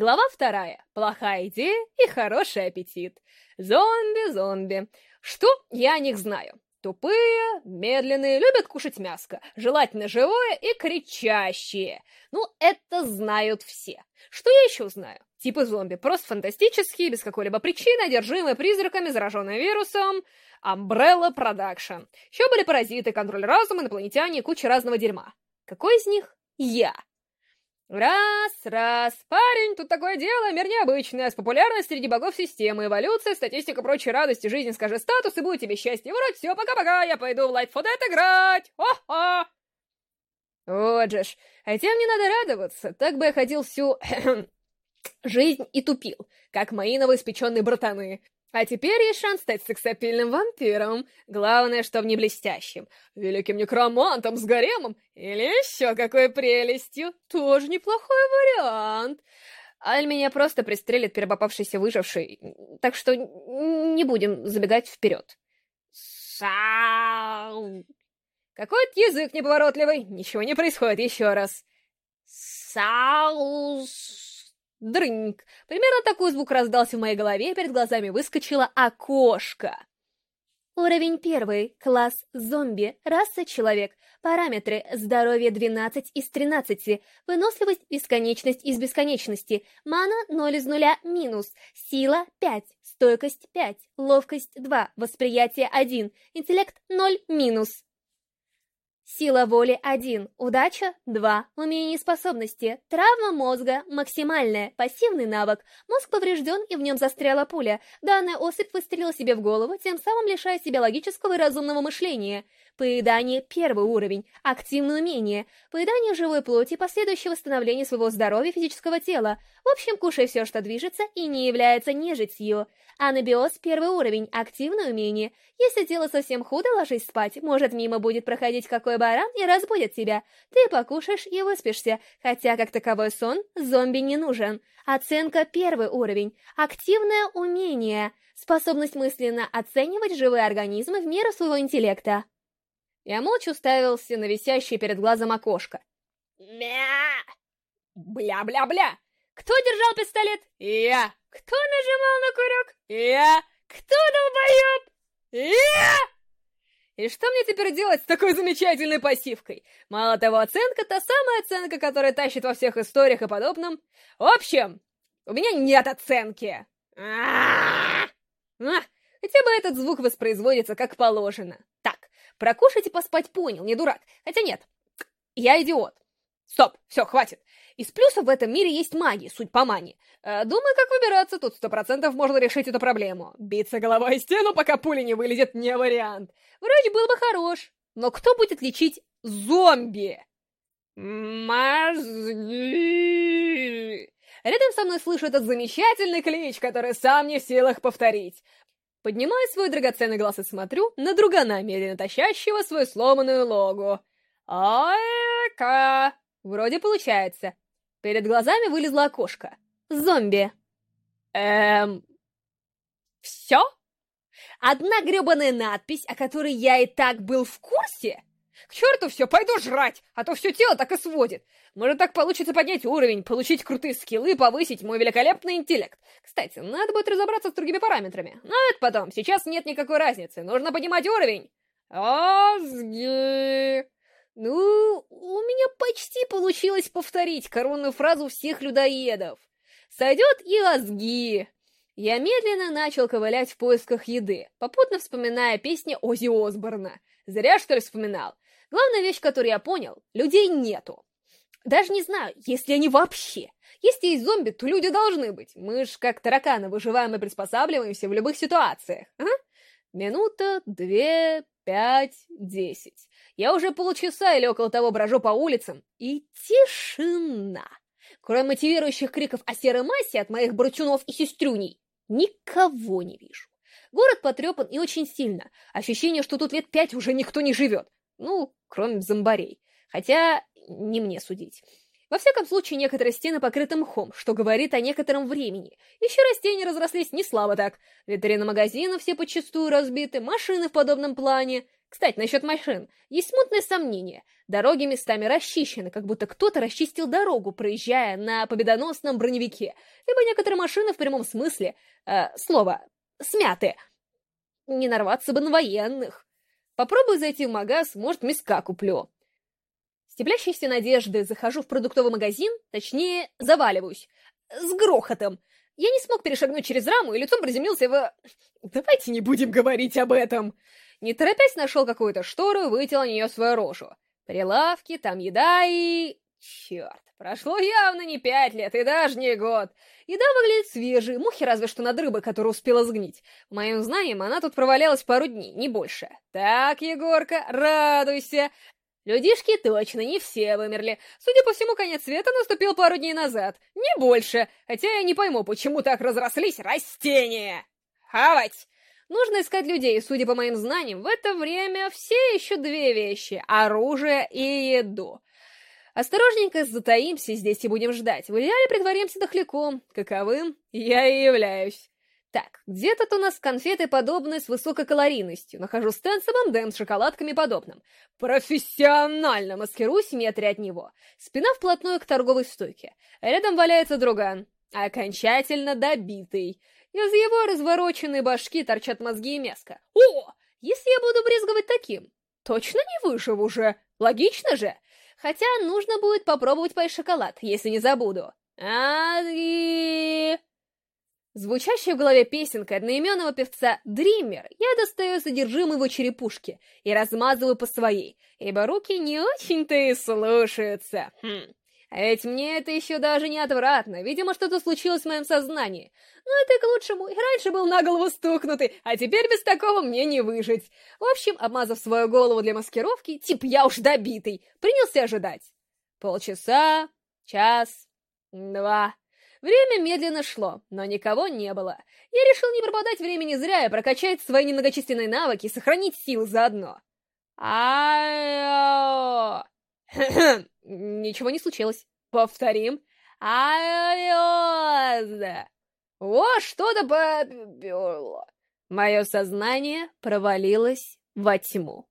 Глава вторая. Плохая идея и хороший аппетит. Зомби, зомби. Что я о них знаю? Тупые, медленные, любят кушать мяско, желательно живое и кричащие. Ну, это знают все. Что я еще знаю? Типы зомби, просто фантастические, без какой-либо причины, одержимые призраками, зараженные вирусом. Umbrella Production. Еще были паразиты, контроль разума, инопланетяне и куча разного дерьма. Какой из них? Я. Раз, раз. Парень, тут такое дело, мир необычный, а с популярность среди богов системы, эволюция, статистика, прочей радости, жизни, скажи статус, и будет тебе счастье. Вроде все, пока-пока, я пойду в Light for Dead играть. О-хо! Вот же ж, хотя мне надо радоваться, так бы я ходил всю жизнь и тупил, как мои новоиспеченные братаны. А теперь есть шанс стать сексапильным вампиром. Главное, что не блестящим. Великим некромантом с гаремом или еще какой прелестью. Тоже неплохой вариант. Аль меня просто пристрелит перепопавшийся выживший, так что не будем забегать вперед. Сау! Какой-то язык неповоротливый. Ничего не происходит еще раз. Саус! Дрыньк. Примерно такой звук раздался в моей голове, и перед глазами выскочило окошко. Уровень первый. Класс зомби. Раса человек. Параметры. Здоровье 12 из 13. Выносливость бесконечность из бесконечности. Мана 0 из 0 минус. Сила 5. Стойкость 5. Ловкость 2. Восприятие 1. Интеллект 0 минус. Сила воли 1, удача 2, умение и способности, травма мозга максимальная, пассивный навык, мозг поврежден и в нем застряла пуля, данная особь выстрелила себе в голову, тем самым лишая себя логического и разумного мышления. Поедание первый уровень, активное умение, поедание живой плоти, последующее восстановление своего здоровья физического тела. В общем, кушай все, что движется и не является нежитью. Анабиоз первый уровень, активное умение. Если дело совсем худо, ложись спать, может мимо будет проходить какой баран и разбудит тебя. Ты покушаешь и выспишься, хотя как таковой сон зомби не нужен. Оценка первый уровень, активное умение, способность мысленно оценивать живые организмы в меру своего интеллекта. Я молча уставился на висящее перед глазом окошко. Мя! Бля-бля-бля! Кто держал пистолет? Я! Кто нажимал на курок? Я! Кто долбоеб? Я! И что мне теперь делать с такой замечательной пассивкой? Мало того, оценка — та самая оценка, которая тащит во всех историях и подобном. В общем, у меня нет оценки. А, хотя бы этот звук воспроизводится как положено. Так, прокушать и поспать понял, не дурак. Хотя нет, я идиот. Стоп, все, хватит. Из плюсов в этом мире есть маги, суть по мане. Э, думаю, как выбираться, тут сто процентов можно решить эту проблему. Биться головой о стену, пока пуля не вылезет, не вариант. Врач был бы хорош, но кто будет лечить зомби? Мозги. Рядом со мной слышу этот замечательный клич, который сам не в силах повторить. Поднимаю свой драгоценный глаз и смотрю на другана, медленно тащащего свою сломанную логу. Ай-ка! Вроде получается. Перед глазами вылезло окошко. Зомби. Эм... Все? Одна гребаная надпись, о которой я и так был в курсе? К черту все, пойду жрать, а то все тело так и сводит. Может, так получится поднять уровень, получить крутые скиллы, повысить мой великолепный интеллект. Кстати, надо будет разобраться с другими параметрами. Но это потом, сейчас нет никакой разницы, нужно поднимать уровень. Озги. Ну, у меня почти получилось повторить коронную фразу всех людоедов. Сойдет и озги. Я медленно начал ковылять в поисках еды, попутно вспоминая песни Ози Осборна. Зря, что ли, вспоминал. Главная вещь, которую я понял, людей нету. Даже не знаю, есть ли они вообще. Если есть зомби, то люди должны быть. Мы ж как тараканы выживаем и приспосабливаемся в любых ситуациях. А? Минута, две, пять, десять. Я уже полчаса или около того брожу по улицам, и тишина. Кроме мотивирующих криков о серой массе от моих брачунов и сестрюней, никого не вижу. Город потрепан и очень сильно. Ощущение, что тут лет пять уже никто не живет. Ну, кроме зомбарей. Хотя не мне судить. Во всяком случае, некоторые стены покрыты мхом, что говорит о некотором времени. Еще растения разрослись не слабо так. Витрины магазина все подчастую разбиты, машины в подобном плане. Кстати, насчет машин. Есть смутное сомнение. Дороги местами расчищены, как будто кто-то расчистил дорогу, проезжая на победоносном броневике. Либо некоторые машины в прямом смысле, э, слова, смяты. Не нарваться бы на военных. Попробую зайти в магаз, может, миска куплю. Теплящейся надежды захожу в продуктовый магазин, точнее, заваливаюсь. С грохотом. Я не смог перешагнуть через раму и лицом приземлился в... Давайте не будем говорить об этом. Не торопясь нашел какую-то штору и вытел на нее свою рожу. Прилавки, там еда и... Черт, прошло явно не пять лет и даже не год. Еда выглядит свежей, мухи разве что над рыбой, которая успела сгнить. По моим знаниям, она тут провалялась пару дней, не больше. Так, Егорка, радуйся. Людишки точно не все вымерли. Судя по всему, конец света наступил пару дней назад. Не больше. Хотя я не пойму, почему так разрослись растения. Хавать! Нужно искать людей, судя по моим знаниям, в это время все ищут две вещи — оружие и еду. Осторожненько затаимся здесь и будем ждать. В идеале притворимся дохляком, каковым я и являюсь. Так, где тут у нас конфеты подобные с высокой калорийностью? Нахожу стенд с ММДМ с шоколадками подобным. Профессионально маскируюсь в метре от него. Спина вплотную к торговой стойке. Рядом валяется друган, окончательно добитый. Из его развороченной башки торчат мозги и мяско. О, если я буду брезговать таким, точно не выживу уже. Логично же? Хотя нужно будет попробовать поесть шоколад, если не забуду. А и... Звучащая в голове песенка одноименного певца «Дример» я достаю содержимое его черепушки и размазываю по своей, ибо руки не очень-то и слушаются. Хм. А ведь мне это еще даже не отвратно, видимо, что-то случилось в моем сознании. Но это и к лучшему, и раньше был на голову стукнутый, а теперь без такого мне не выжить. В общем, обмазав свою голову для маскировки, тип я уж добитый, принялся ожидать. Полчаса, час, два... Время медленно шло, но никого не было. Я решил не пропадать времени зря и прокачать свои немногочисленные навыки и сохранить силы заодно. Айо! Ничего не случилось. Повторим. Айо! О, что-то поперло. Мое сознание провалилось во тьму.